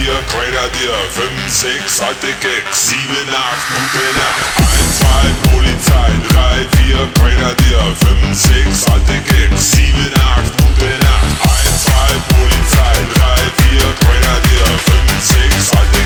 4, Grenadier, 5, 6, alte Gags, 7, 8, gute Nacht, 1, 2, Polizei, 3, 4, Grenadier, 5, 6, alte Gags, 7, 8, gute Nacht, 1, 2, Polizei, 3, 4, Grenadier, 5, 6, alte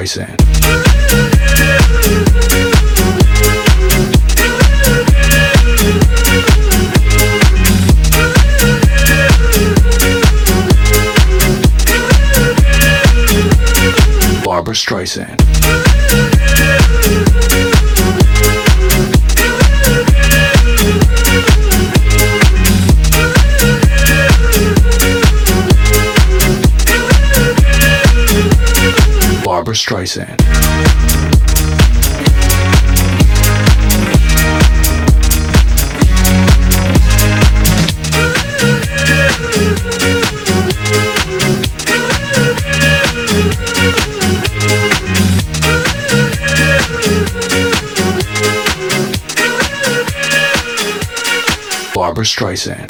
Streisand. Saying.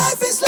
Life is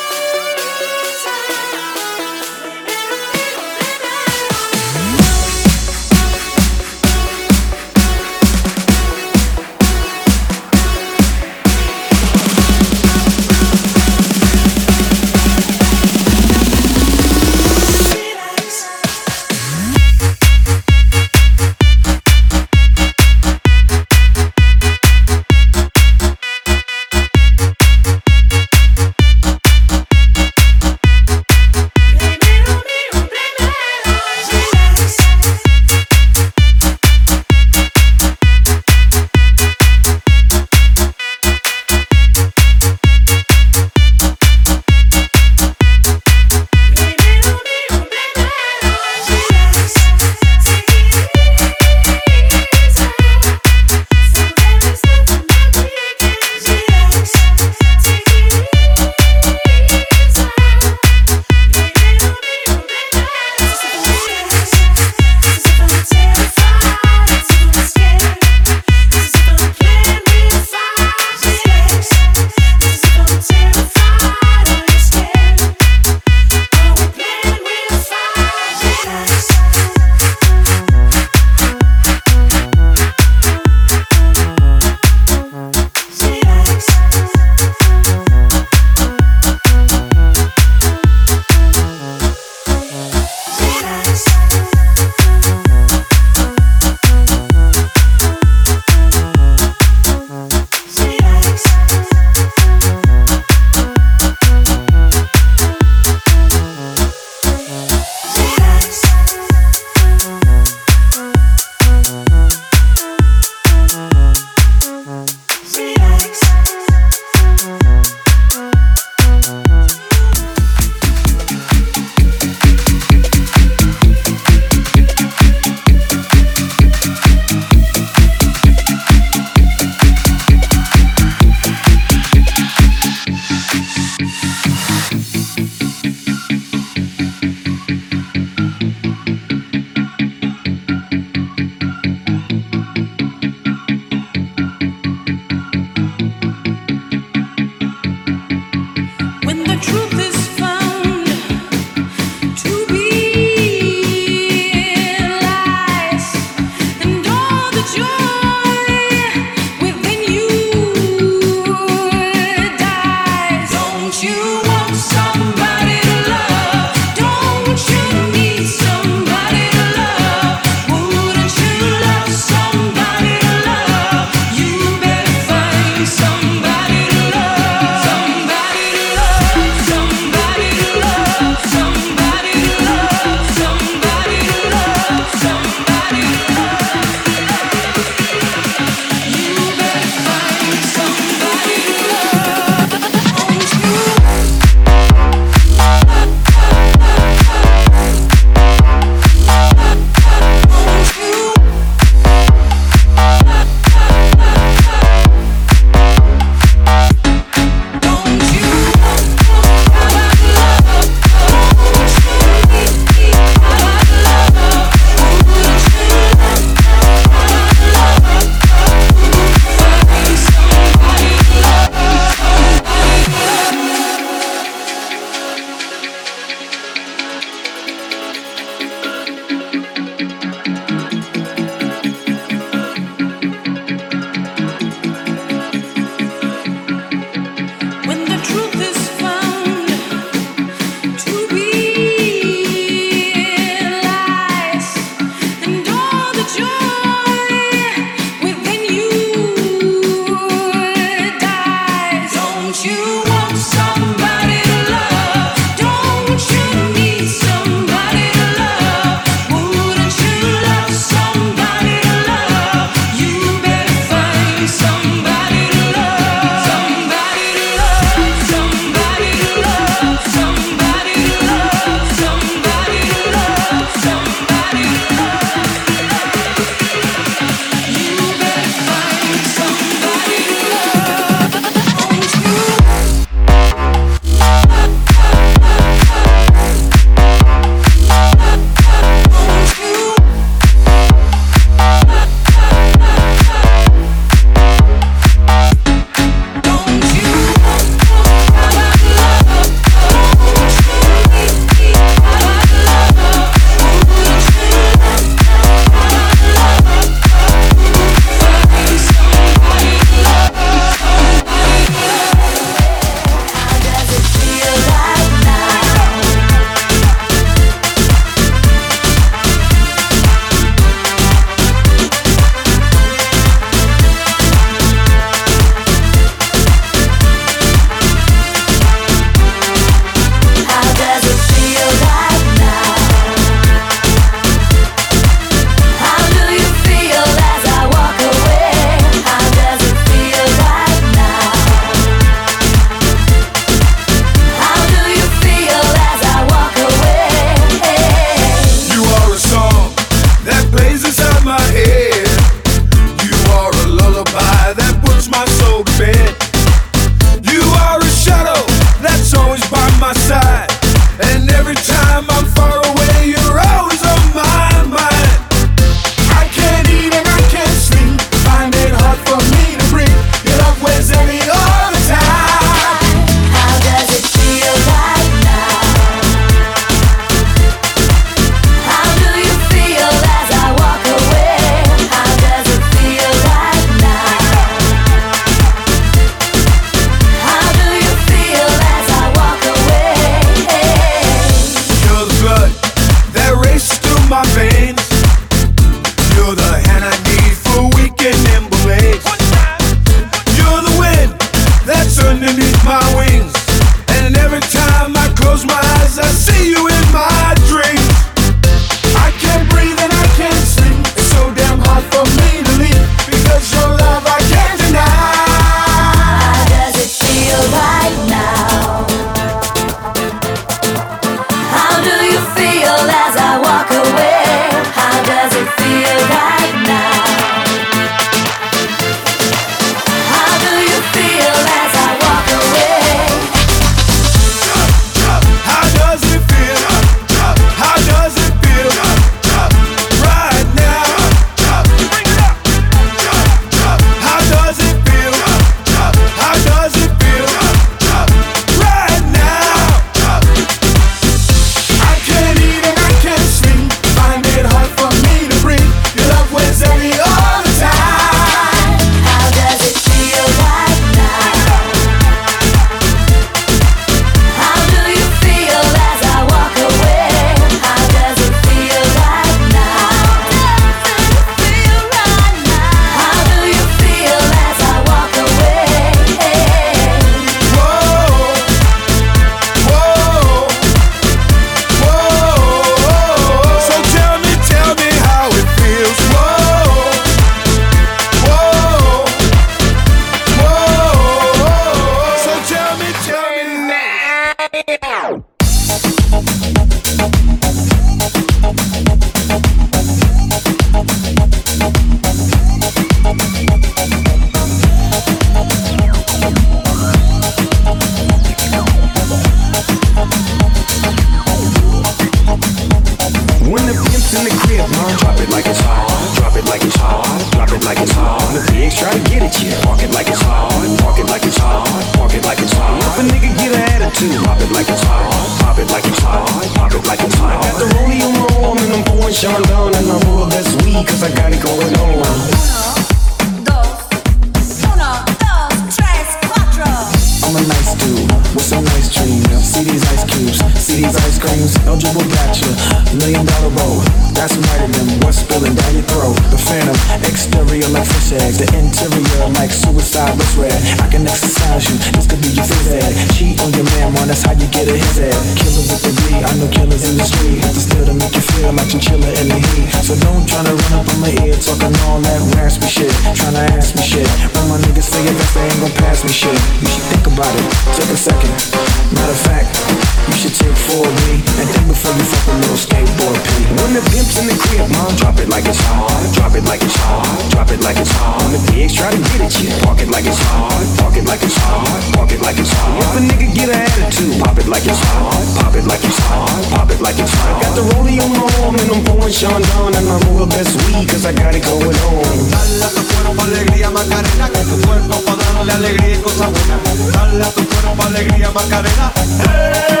Macarena, eh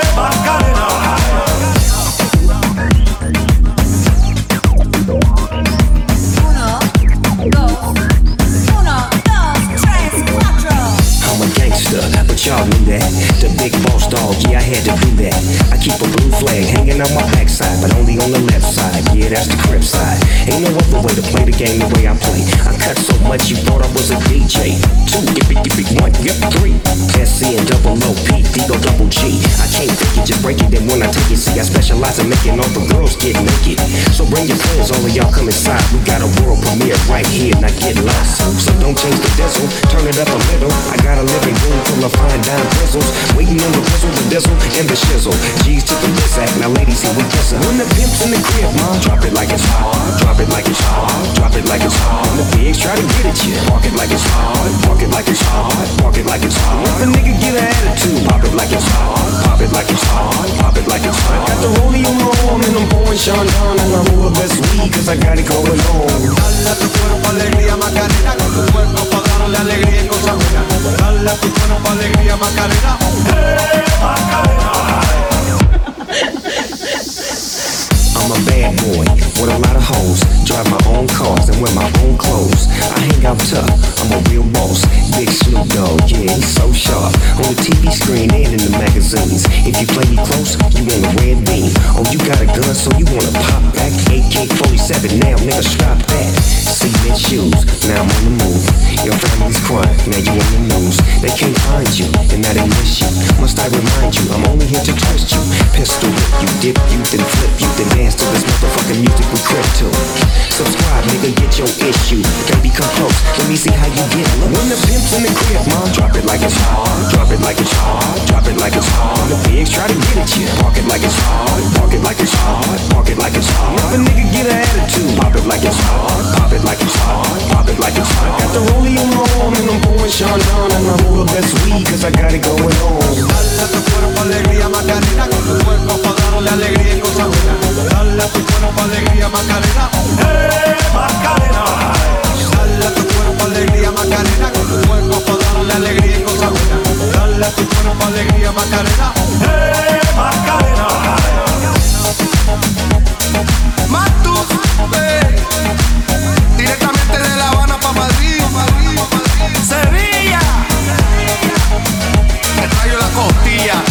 no other way to play the game the way I play. I cut so much you thought I was a DJ. Two, yippee, yippee, one, yep, three. SC and double O P, D go double G. I can't fake it, just break it. Then when I take it, see, I specialize in making all the girls get naked. So bring your friends, all of y'all come inside. We got a world premiere right here, not get lost. So don't change the diesel, turn it up a little. I got a living room full of fine dime bristles. Waiting on the whistle, the diesel, and the shizzle. G's to the this act, now ladies, here we kiss When the pimp's in the crib, mom, drop it like it's hot. Drop it like it's hard. Drop it like it's hard. The pigs try to get at you, park it like it's hard. Park it like it's hard. Park it like it's hard. If a nigga get an attitude, pop it like it's hard. Pop it like it's hard. Pop it like it's hard. Got the rollie on my arm and I'm pouring Chandon I'm all best weed I got it going on. Dale tu cuerpo alegría Macarena, que tu cuerpo para darle alegría y cosas buenas. Dale tu cuerpo alegría Macarena, Macarena. I'm a bad boy with a lot of hoes. Drive my own cars and wear my own clothes. I hang out tough, I'm a real boss. Big Snoop Dogg, yeah, he's so sharp. On the TV screen and in the magazines. If you play me close, you want a red beam. Oh, you got a gun, so you wanna pop back? AK 47, now nigga, strap that. Cement shoes, now I'm on the move. Your family's crying, now you on the news. They can't find you, and they miss you. Must I remind you, I'm only here to twist you. Pistol whip you, dip you, then flip you, then dance to this motherfucking music we crib to. Subscribe, nigga, get your issue. Baby, come close, let me see how you get. When the pimp's in the crib, mom, drop it like it's hard. Drop it like it's hard. Drop it like it's hard. The pigs try to get at you, park it like it's hard. Park it like it's hard. Park it like it's hard. If a nigga get an attitude, pop it like it's hard. Pop it like it's hard. Pop it like I a tu alegría Macarena, que tu cuerpo para darle alegría y cosas buenas. Dale tu cuerpo alegría Macarena, eh Macarena. Dale tu cuerpo alegría Macarena, que tu cuerpo para darle alegría y cosas buenas. Dale tu cuerpo alegría Macarena, eh Macarena. Eh, directamente de La Habana para Madrid, Sevilla, el rayo la costilla,